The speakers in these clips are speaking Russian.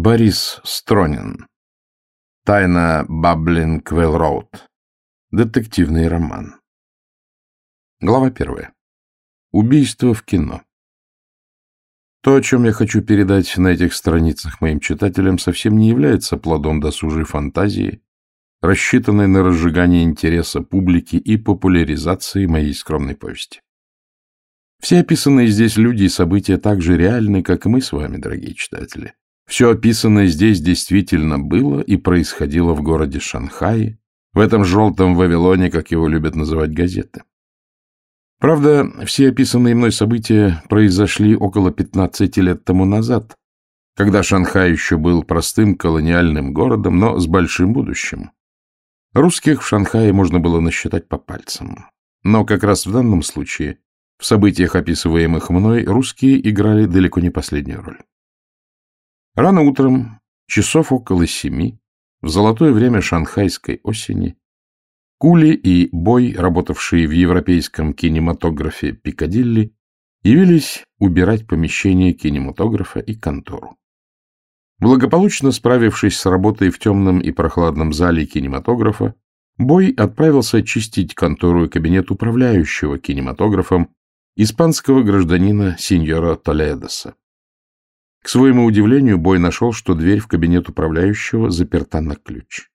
Борис Стронин. Тайна Баблин Квелл-Роуд. Детективный роман. Глава первая. Убийство в кино. То, о чем я хочу передать на этих страницах моим читателям, совсем не является плодом досужей фантазии, рассчитанной на разжигание интереса публики и популяризации моей скромной повести. Все описанные здесь люди и события так же реальны, как и мы с вами, дорогие читатели. Все описанное здесь действительно было и происходило в городе Шанхае, в этом желтом Вавилоне, как его любят называть газеты. Правда, все описанные мной события произошли около 15 лет тому назад, когда Шанхай еще был простым колониальным городом, но с большим будущим. Русских в Шанхае можно было насчитать по пальцам. Но как раз в данном случае в событиях, описываемых мной, русские играли далеко не последнюю роль. Рано утром, часов около семи, в золотое время шанхайской осени, Кули и Бой, работавшие в европейском кинематографе Пикадилли, явились убирать помещение кинематографа и контору. Благополучно справившись с работой в темном и прохладном зале кинематографа, Бой отправился очистить контору и кабинет управляющего кинематографом испанского гражданина сеньора Толедоса. К своему удивлению, Бой нашел, что дверь в кабинет управляющего заперта на ключ.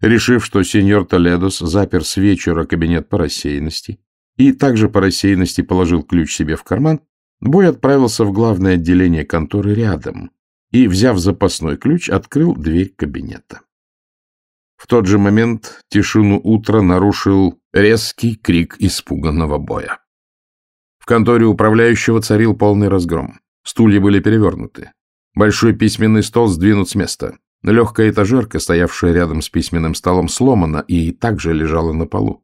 Решив, что сеньор Толедос запер с вечера кабинет по рассеянности и также по рассеянности положил ключ себе в карман, Бой отправился в главное отделение конторы рядом и, взяв запасной ключ, открыл дверь кабинета. В тот же момент тишину утра нарушил резкий крик испуганного Боя конторе управляющего царил полный разгром. Стулья были перевернуты. Большой письменный стол сдвинут с места. Легкая этажерка, стоявшая рядом с письменным столом, сломана и также лежала на полу.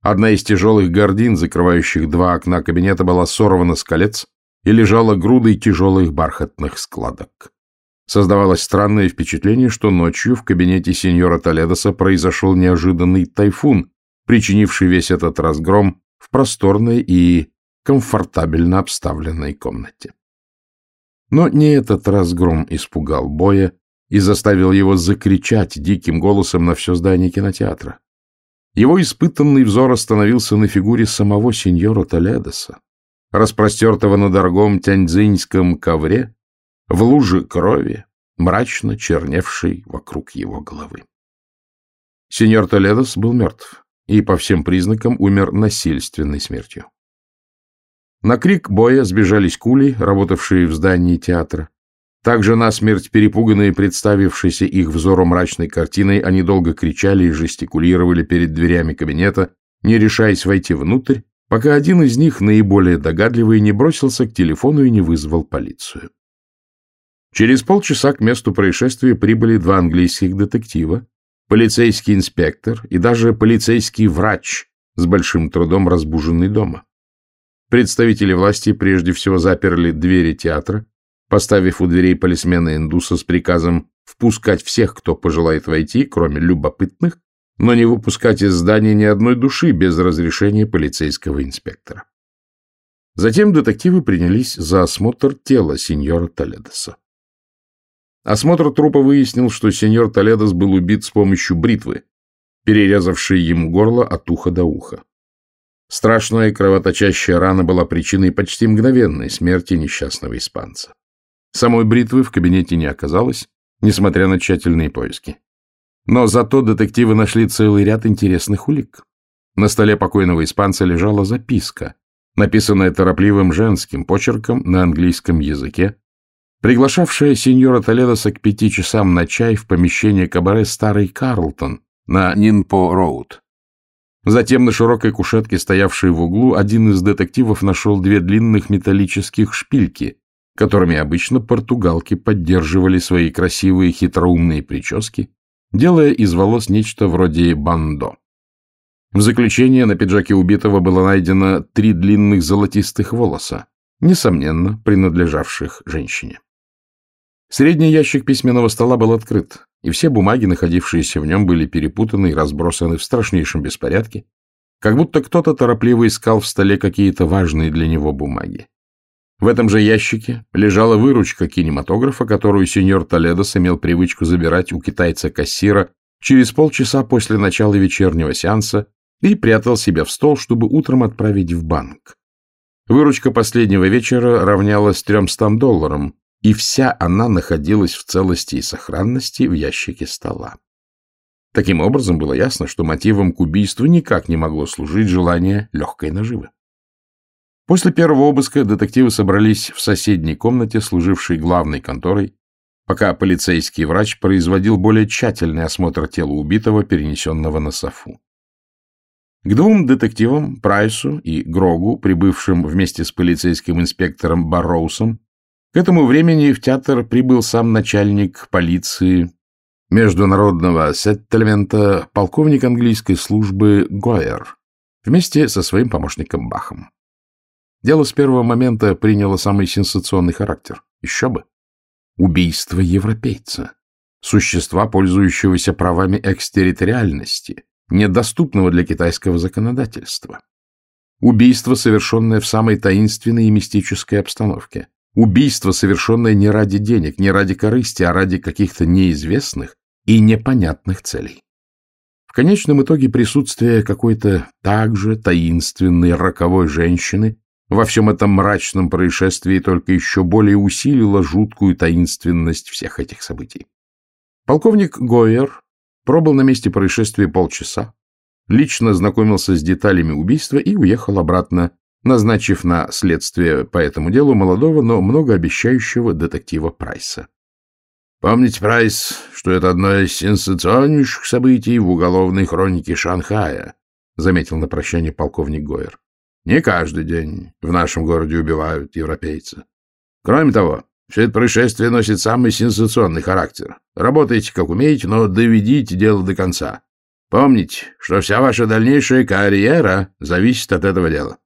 Одна из тяжелых гордин, закрывающих два окна кабинета, была сорвана с колец и лежала грудой тяжелых бархатных складок. Создавалось странное впечатление, что ночью в кабинете сеньора Толедоса произошел неожиданный тайфун, причинивший весь этот разгром в просторной и комфортабельно обставленной комнате. Но не этот разгром испугал Боя и заставил его закричать диким голосом на все здание кинотеатра. Его испытанный взор остановился на фигуре самого сеньора Толедоса, распростертого на дорогом тяньцзиньском ковре, в луже крови, мрачно черневшей вокруг его головы. Сеньор Толедос был мертв и по всем признакам умер насильственной смертью. На крик боя сбежались кули, работавшие в здании театра. Также насмерть перепуганные, представившиеся их взору мрачной картиной, они долго кричали и жестикулировали перед дверями кабинета, не решаясь войти внутрь, пока один из них, наиболее догадливый, не бросился к телефону и не вызвал полицию. Через полчаса к месту происшествия прибыли два английских детектива, полицейский инспектор и даже полицейский врач, с большим трудом разбуженный дома. Представители власти прежде всего заперли двери театра, поставив у дверей полисмена-индуса с приказом впускать всех, кто пожелает войти, кроме любопытных, но не выпускать из здания ни одной души без разрешения полицейского инспектора. Затем детективы принялись за осмотр тела сеньора Толедоса. Осмотр трупа выяснил, что сеньор Толедос был убит с помощью бритвы, перерезавшей ему горло от уха до уха. Страшная кровоточащая рана была причиной почти мгновенной смерти несчастного испанца. Самой бритвы в кабинете не оказалось, несмотря на тщательные поиски. Но зато детективы нашли целый ряд интересных улик. На столе покойного испанца лежала записка, написанная торопливым женским почерком на английском языке, приглашавшая сеньора Толедоса к пяти часам на чай в помещение кабаре «Старый Карлтон» на Нинпо-Роуд. Затем на широкой кушетке, стоявшей в углу, один из детективов нашел две длинных металлических шпильки, которыми обычно португалки поддерживали свои красивые хитроумные прически, делая из волос нечто вроде бандо. В заключение на пиджаке убитого было найдено три длинных золотистых волоса, несомненно, принадлежавших женщине. Средний ящик письменного стола был открыт, и все бумаги, находившиеся в нем, были перепутаны и разбросаны в страшнейшем беспорядке, как будто кто-то торопливо искал в столе какие-то важные для него бумаги. В этом же ящике лежала выручка кинематографа, которую сеньор Толедос имел привычку забирать у китайца-кассира через полчаса после начала вечернего сеанса и прятал себя в стол, чтобы утром отправить в банк. Выручка последнего вечера равнялась 300 долларам, и вся она находилась в целости и сохранности в ящике стола. Таким образом, было ясно, что мотивом к убийству никак не могло служить желание легкой наживы. После первого обыска детективы собрались в соседней комнате, служившей главной конторой, пока полицейский врач производил более тщательный осмотр тела убитого, перенесенного на софу. К двум детективам, Прайсу и Грогу, прибывшим вместе с полицейским инспектором Барроусом, к этому времени в театр прибыл сам начальник полиции международного сеттельмента, полковник английской службы Гойер, вместе со своим помощником Бахом. Дело с первого момента приняло самый сенсационный характер. Еще бы. Убийство европейца. Существа, пользующегося правами экстерриториальности, недоступного для китайского законодательства. Убийство, совершенное в самой таинственной и мистической обстановке. Убийство, совершенное не ради денег, не ради корысти, а ради каких-то неизвестных и непонятных целей. В конечном итоге присутствие какой-то также таинственной роковой женщины во всем этом мрачном происшествии только еще более усилило жуткую таинственность всех этих событий. Полковник Гойер пробыл на месте происшествия полчаса, лично знакомился с деталями убийства и уехал обратно, назначив на следствие по этому делу молодого, но многообещающего детектива Прайса. Помните, Прайс, что это одно из сенсационнейших событий в уголовной хронике Шанхая, заметил на прощание полковник Гойер. Не каждый день в нашем городе убивают европейцы. Кроме того, все это происшествие носит самый сенсационный характер. Работайте, как умеете, но доведите дело до конца. Помните, что вся ваша дальнейшая карьера зависит от этого дела.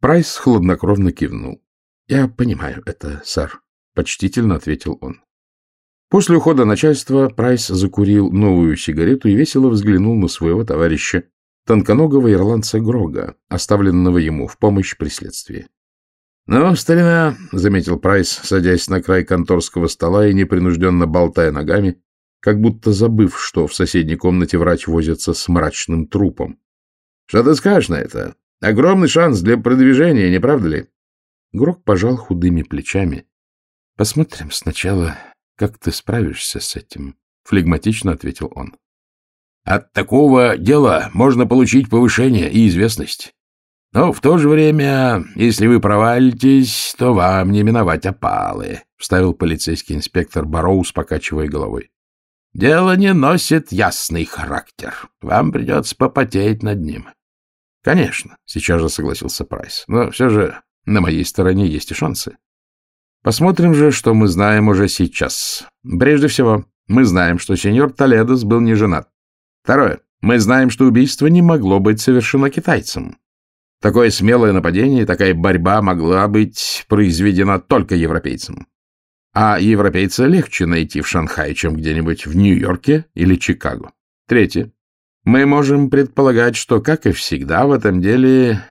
Прайс хладнокровно кивнул. — Я понимаю это, сэр, — почтительно ответил он. После ухода начальства Прайс закурил новую сигарету и весело взглянул на своего товарища, тонконогого ирландца Грога, оставленного ему в помощь при следствии. — Ну, старина, — заметил Прайс, садясь на край конторского стола и непринужденно болтая ногами, как будто забыв, что в соседней комнате врач возится с мрачным трупом. — Что ты скажешь на это? Огромный шанс для продвижения, не правда ли? Грог пожал худыми плечами. — Посмотрим сначала, как ты справишься с этим, — флегматично ответил он. От такого дела можно получить повышение и известность. Но в то же время, если вы провалитесь, то вам не миновать опалы, — вставил полицейский инспектор Бароус, покачивая головой. — Дело не носит ясный характер. Вам придется попотеть над ним. — Конечно, — сейчас же согласился Прайс. — Но все же на моей стороне есть и шансы. Посмотрим же, что мы знаем уже сейчас. Прежде всего, мы знаем, что сеньор Толедос был не женат. Второе. Мы знаем, что убийство не могло быть совершено китайцем. Такое смелое нападение такая борьба могла быть произведена только европейцем. А европейца легче найти в Шанхае, чем где-нибудь в Нью-Йорке или Чикаго. Третье. Мы можем предполагать, что, как и всегда, в этом деле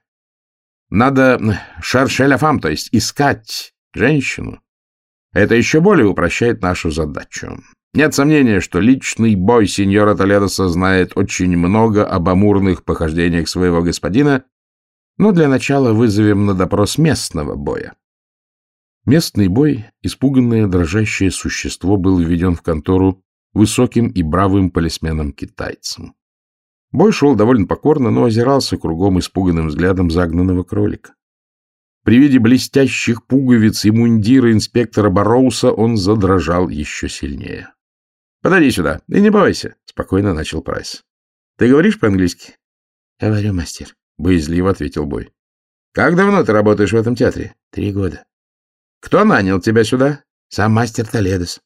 надо шаршеляфам, то есть искать женщину. Это еще более упрощает нашу задачу. Нет сомнения, что личный бой сеньора Толедоса знает очень много об амурных похождениях своего господина, но для начала вызовем на допрос местного боя. Местный бой, испуганное дрожащее существо, был введен в контору высоким и бравым полисменом-китайцем. Бой шел довольно покорно, но озирался кругом испуганным взглядом загнанного кролика. При виде блестящих пуговиц и мундира инспектора Бароуса он задрожал еще сильнее. — Подойди сюда и не бойся, — спокойно начал Прайс. — Ты говоришь по-английски? — Говорю, мастер, — боязливо ответил Бой. — Как давно ты работаешь в этом театре? — Три года. — Кто нанял тебя сюда? — Сам мастер Толедос.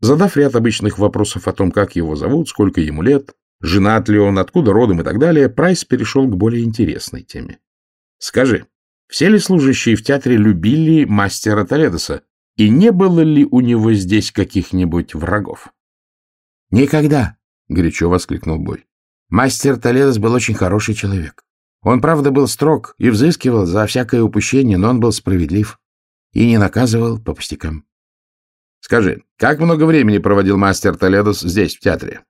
Задав ряд обычных вопросов о том, как его зовут, сколько ему лет, женат ли он, откуда родом и так далее, Прайс перешел к более интересной теме. — Скажи, все ли служащие в театре любили мастера Толедоса? И не было ли у него здесь каких-нибудь врагов? — Никогда, — горячо воскликнул Бой. Мастер Толедос был очень хороший человек. Он, правда, был строг и взыскивал за всякое упущение, но он был справедлив. и не наказывал по пустякам. Скажи, как много времени проводил мастер Толедос здесь, в театре?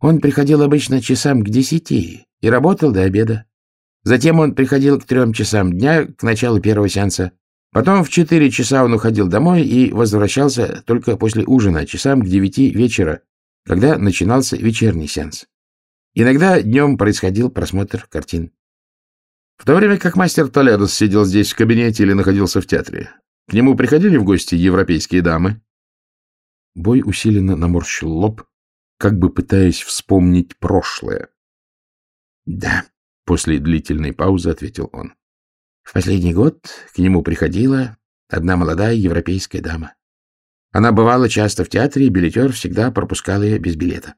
Он приходил обычно часам к десяти и работал до обеда. Затем он приходил к трем часам дня, к началу первого сеанса. Потом в четыре часа он уходил домой и возвращался только после ужина, часам к девяти вечера, когда начинался вечерний сеанс. Иногда днем происходил просмотр картин. В то время как мастер Толедос сидел здесь в кабинете или находился в театре, к нему приходили в гости европейские дамы? Бой усиленно наморщил лоб, как бы пытаясь вспомнить прошлое. — Да, — после длительной паузы ответил он. В последний год к нему приходила одна молодая европейская дама. Она бывала часто в театре, и билетер всегда пропускал ее без билета.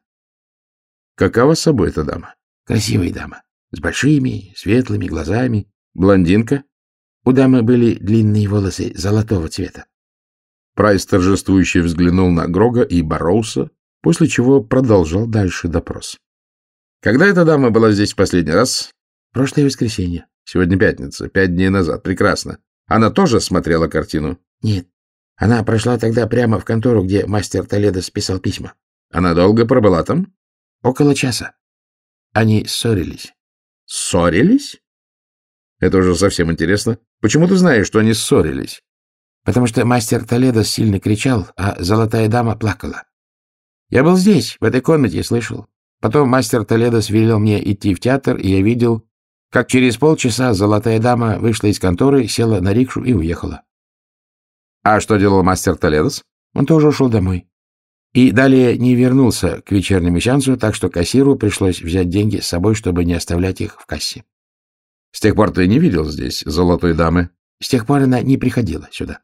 — Какова с собой эта дама? — Красивая дама, с большими, светлыми глазами. — Блондинка? У дамы были длинные волосы золотого цвета. Прайс торжествующе взглянул на Грога и Бароуса, после чего продолжал дальше допрос. Когда эта дама была здесь в последний раз? Прошлое воскресенье. Сегодня пятница, пять дней назад. Прекрасно. Она тоже смотрела картину? Нет. Она прошла тогда прямо в контору, где мастер Толедо списал письма. Она долго пробыла там? Около часа. Они ссорились. Ссорились? Это уже совсем интересно. Почему ты знаешь, что они ссорились? потому что мастер Толедо сильно кричал, а золотая дама плакала. Я был здесь, в этой комнате, слышал. Потом мастер Толедо велел мне идти в театр, и я видел, как через полчаса золотая дама вышла из конторы, села на рикшу и уехала. А что делал мастер Толедос? Он тоже ушел домой. И далее не вернулся к вечернему сеансу, так что кассиру пришлось взять деньги с собой, чтобы не оставлять их в кассе. С тех пор ты не видел здесь золотой дамы? С тех пор она не приходила сюда.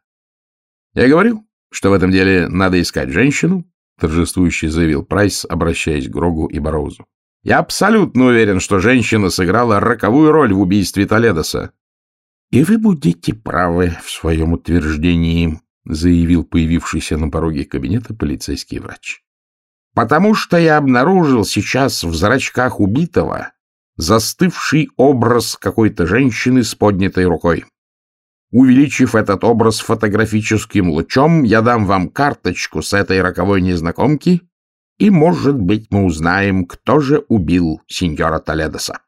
Я говорил, что в этом деле надо искать женщину, торжествующе заявил Прайс, обращаясь к Грогу и Бароузу. Я абсолютно уверен, что женщина сыграла роковую роль в убийстве Толедоса. — И вы будете правы в своем утверждении, — заявил появившийся на пороге кабинета полицейский врач. — Потому что я обнаружил сейчас в зрачках убитого застывший образ какой-то женщины с поднятой рукой. Увеличив этот образ фотографическим лучом, я дам вам карточку с этой роковой незнакомки, и, может быть, мы узнаем, кто же убил сеньора Толедоса.